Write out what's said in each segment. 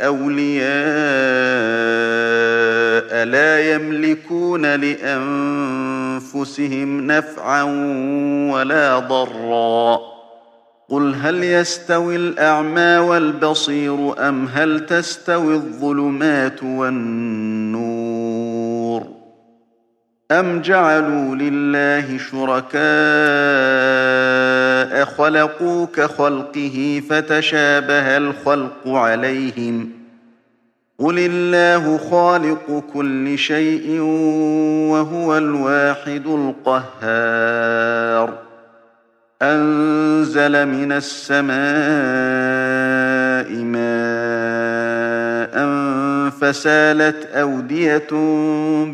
أولياء لا يملكون لأنفسهم نفعا ولا ضرا. قل هل يستوي الأعمى والبصير أم هل تستوي الظلمات والنور؟ أم جعلوا لله شركاء خلقوا كخلقه فتشابه الخلق عليهم قل الله خالق كل شيء وهو الواحد القهار أنزل من السماء ماء فسالت أودية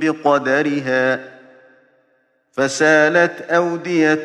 بقدرها فسالت أودية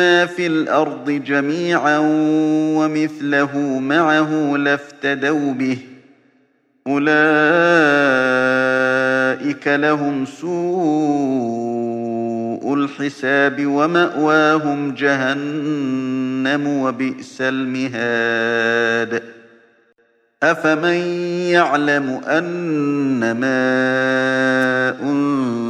ما في الأرض جميعا ومثله معه لافتدوا به. أولئك لهم سوء الحساب ومأواهم جهنم وبئس المهاد. أفمن يعلم أن ما أنزل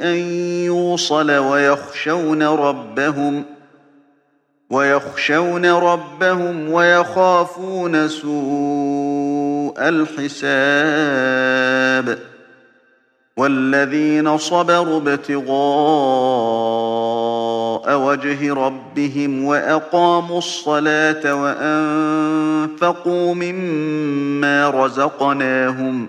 أن يوصل ويخشون ربهم ۖ ويخشون ربهم ويخافون سوء الحساب. والذين صبروا ابتغاء وجه ربهم وأقاموا الصلاة وأنفقوا مما رزقناهم ۖ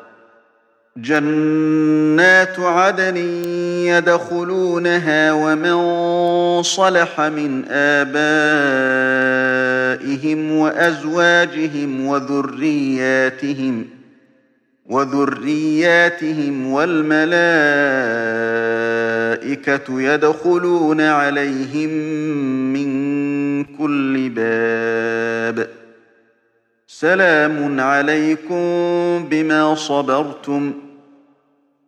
جنات عدن يدخلونها ومن صلح من آبائهم وأزواجهم وذرياتهم وذرياتهم والملائكة يدخلون عليهم من كل باب. سلام عليكم بما صبرتم.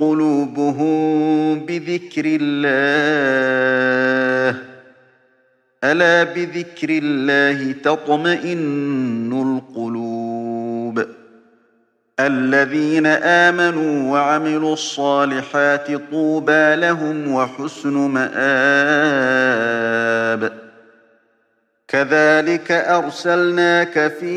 قلوبهم بذكر الله. ألا بذكر الله تطمئن القلوب. الذين آمنوا وعملوا الصالحات طوبى لهم وحسن مآب. كذلك أرسلناك في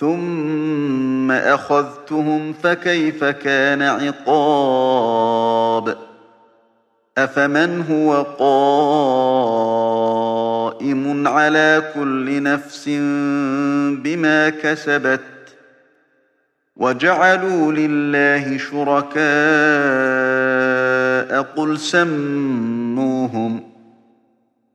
ثم أخذتهم فكيف كان عقاب؟ أفمن هو قائم على كل نفس بما كسبت؟ وجعلوا لله شركاء قل سموهم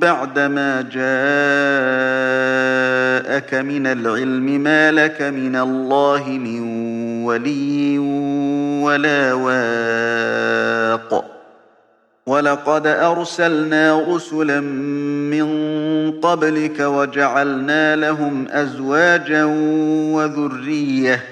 بعدما جاءك من العلم ما لك من الله من ولي ولا واق. ولقد أرسلنا رسلا من قبلك وجعلنا لهم أزواجا وذرية.